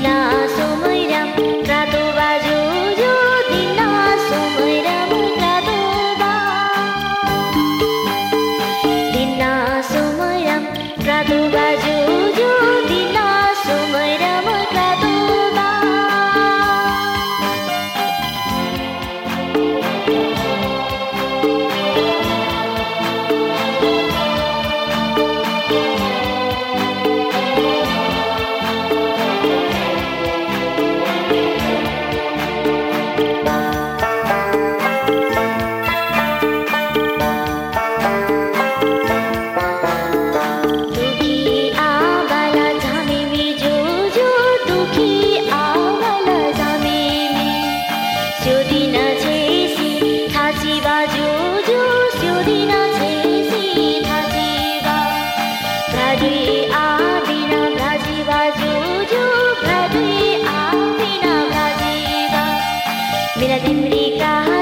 las بلاد أمريكا